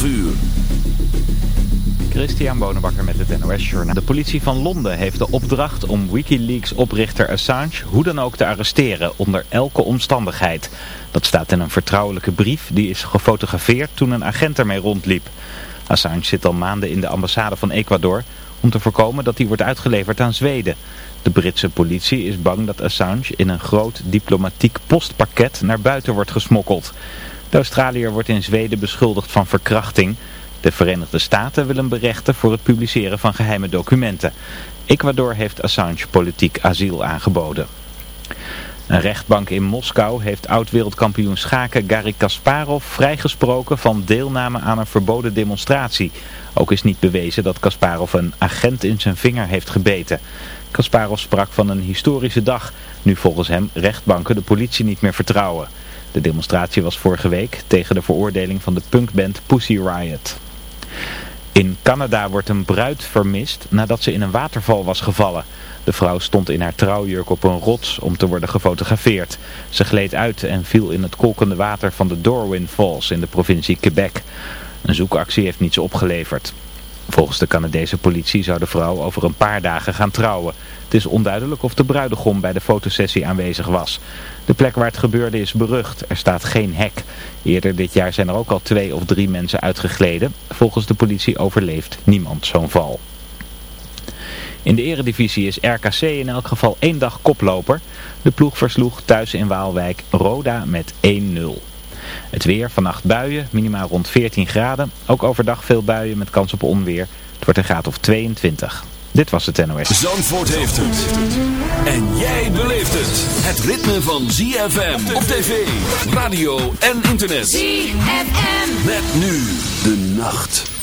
12 uur. Christian Bonenbakker met het NOS Journaal. De politie van Londen heeft de opdracht om Wikileaks-oprichter Assange hoe dan ook te arresteren onder elke omstandigheid. Dat staat in een vertrouwelijke brief die is gefotografeerd toen een agent ermee rondliep. Assange zit al maanden in de ambassade van Ecuador om te voorkomen dat hij wordt uitgeleverd aan Zweden. De Britse politie is bang dat Assange in een groot diplomatiek postpakket naar buiten wordt gesmokkeld. De Australiër wordt in Zweden beschuldigd van verkrachting. De Verenigde Staten willen berechten voor het publiceren van geheime documenten. Ecuador heeft Assange politiek asiel aangeboden. Een rechtbank in Moskou heeft oud-wereldkampioen schaken Garry Kasparov vrijgesproken van deelname aan een verboden demonstratie. Ook is niet bewezen dat Kasparov een agent in zijn vinger heeft gebeten. Kasparov sprak van een historische dag, nu volgens hem rechtbanken de politie niet meer vertrouwen. De demonstratie was vorige week tegen de veroordeling van de punkband Pussy Riot. In Canada wordt een bruid vermist nadat ze in een waterval was gevallen. De vrouw stond in haar trouwjurk op een rots om te worden gefotografeerd. Ze gleed uit en viel in het kolkende water van de Dorwin Falls in de provincie Quebec. Een zoekactie heeft niets opgeleverd. Volgens de Canadese politie zou de vrouw over een paar dagen gaan trouwen. Het is onduidelijk of de bruidegom bij de fotosessie aanwezig was. De plek waar het gebeurde is berucht. Er staat geen hek. Eerder dit jaar zijn er ook al twee of drie mensen uitgegleden. Volgens de politie overleeft niemand zo'n val. In de eredivisie is RKC in elk geval één dag koploper. De ploeg versloeg thuis in Waalwijk Roda met 1-0. Het weer, vannacht buien, minimaal rond 14 graden. Ook overdag veel buien met kans op onweer. Het wordt een graad of 22. Dit was het NOS. Zandvoort heeft het. En jij beleeft het. Het ritme van ZFM op tv, radio en internet. ZFM. Met nu de nacht.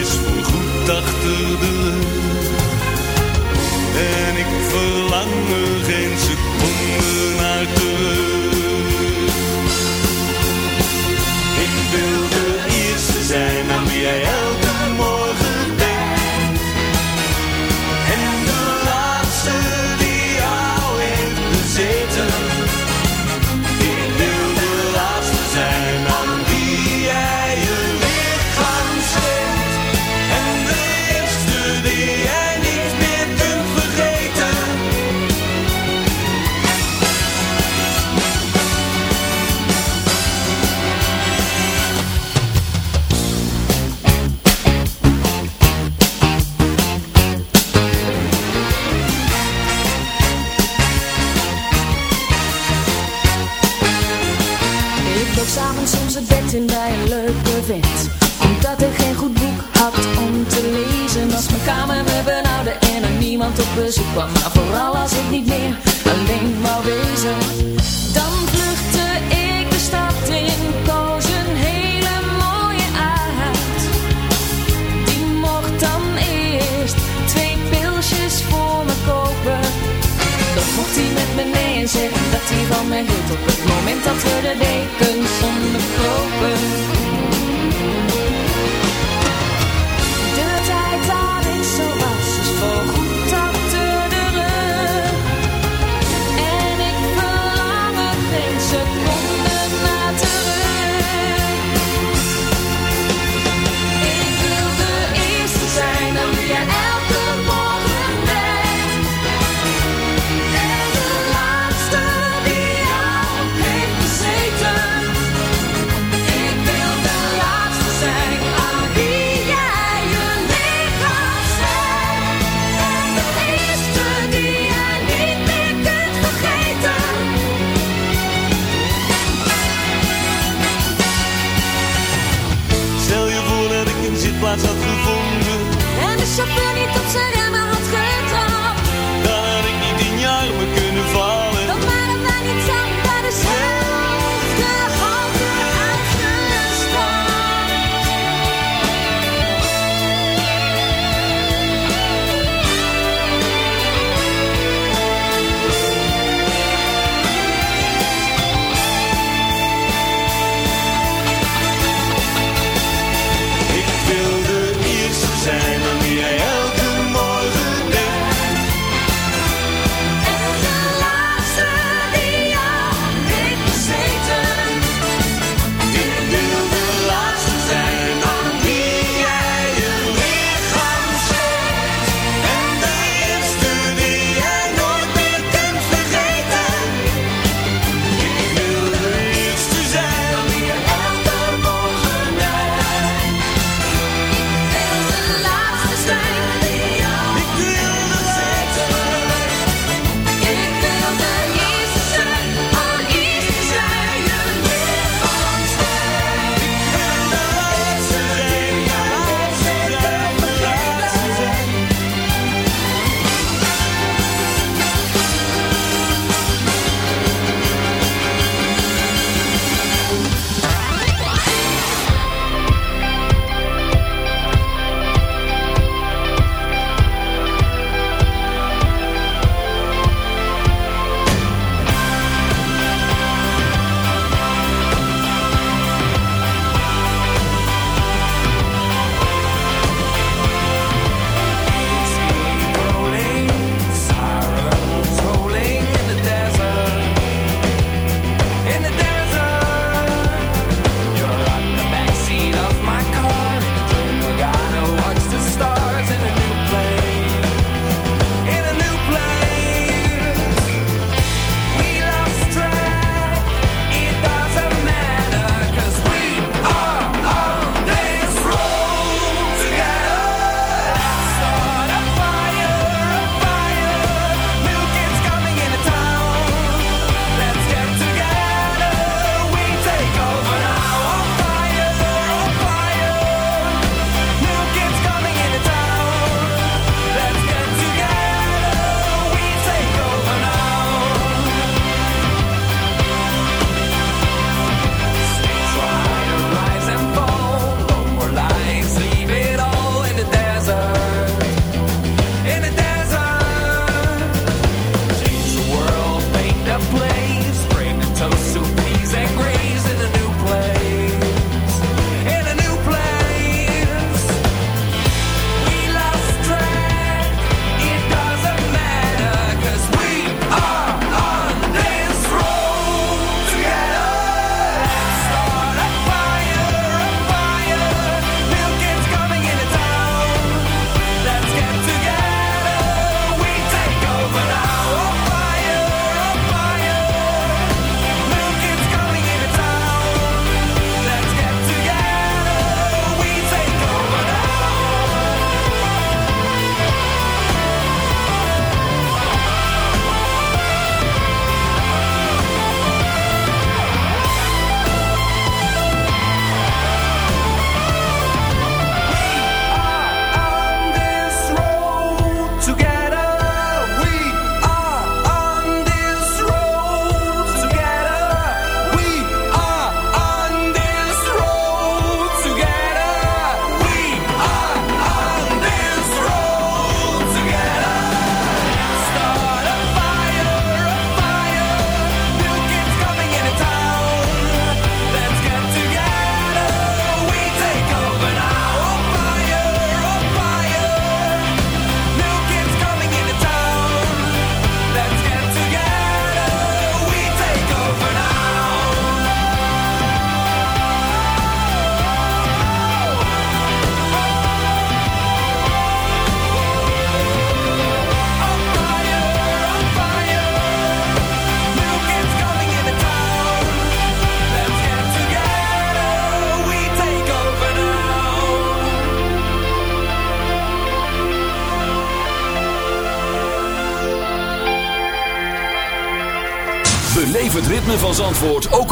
is goed achter de rug. En ik verlang er geen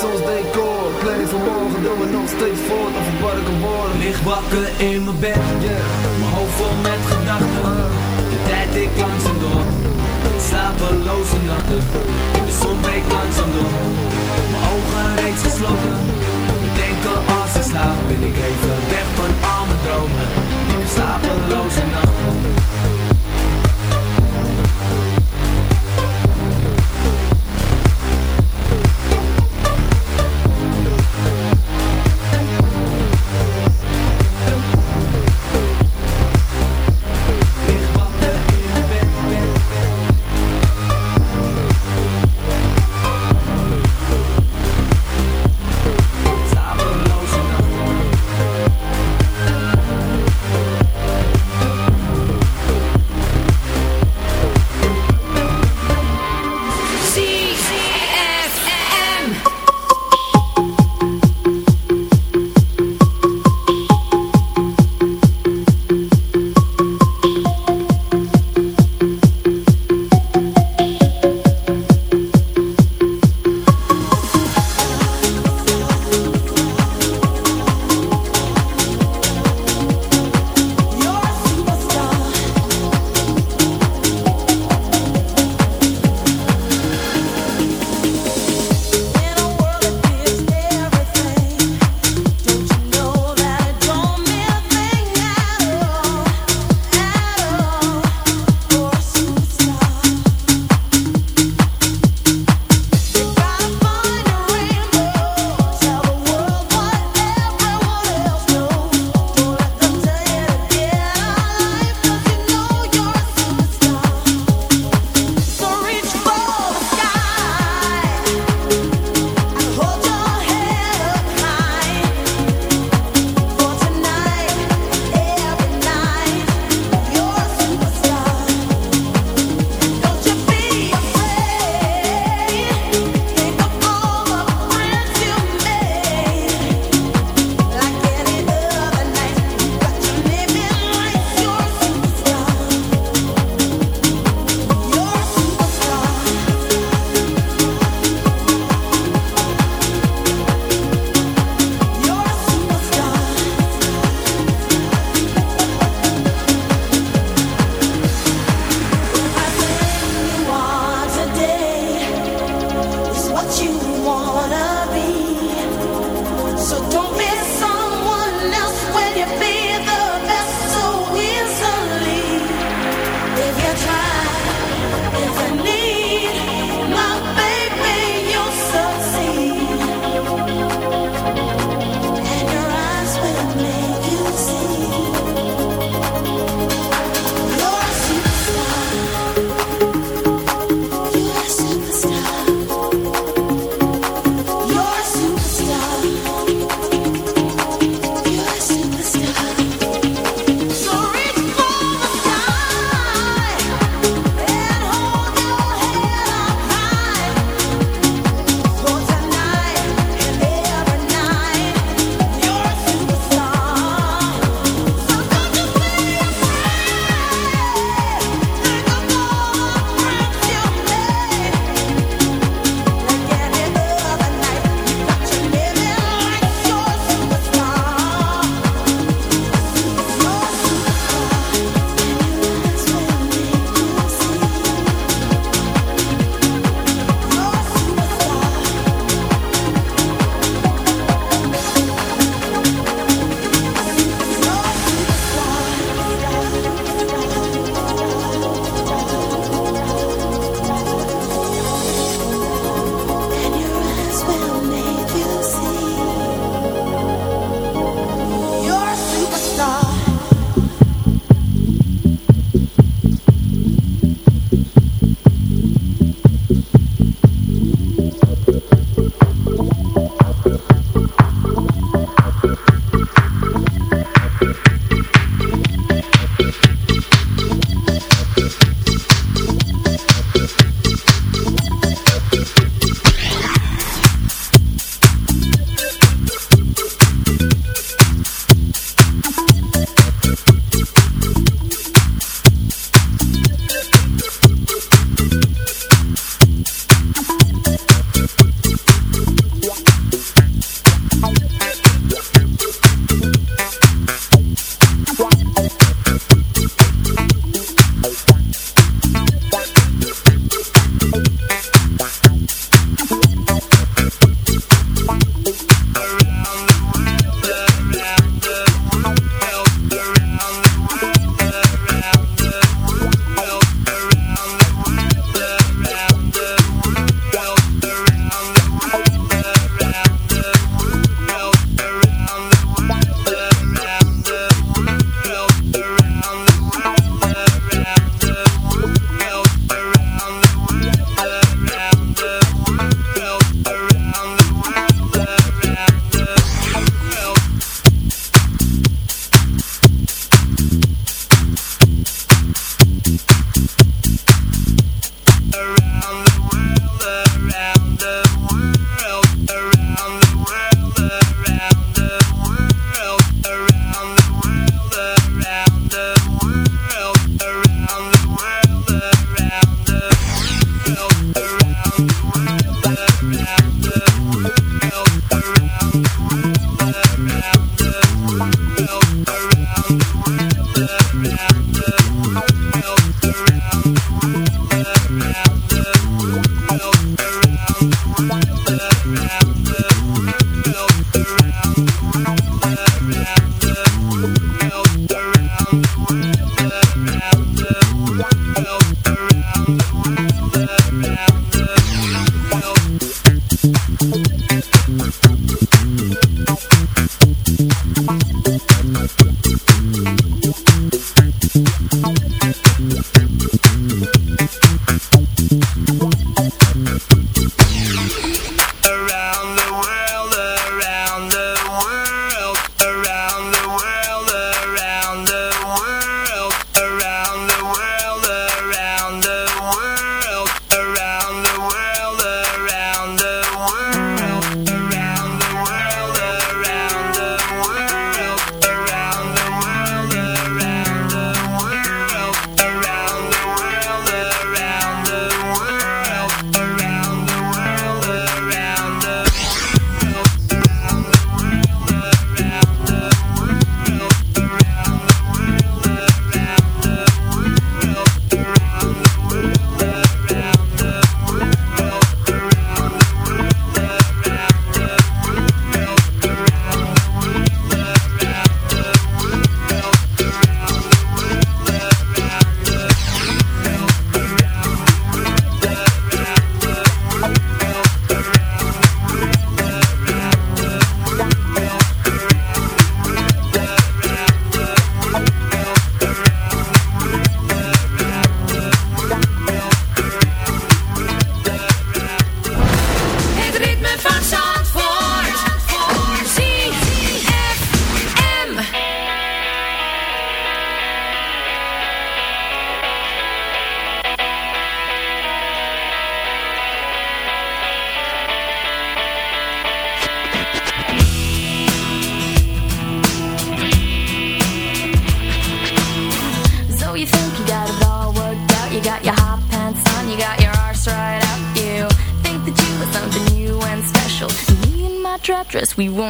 Is ons decor Planning van morgen, doe me nog steeds voort. Over wat ik worden wakker in mijn bed Mijn hoofd vol met gedachten. De tijd ik langzaam door. Slapeloze nachten. De zon breekt langzaam door. Mijn ogen reeds gesloten. Denken als ik slaap Ben ik even weg van al mijn dromen. Slapeloze nachten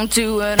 don't do it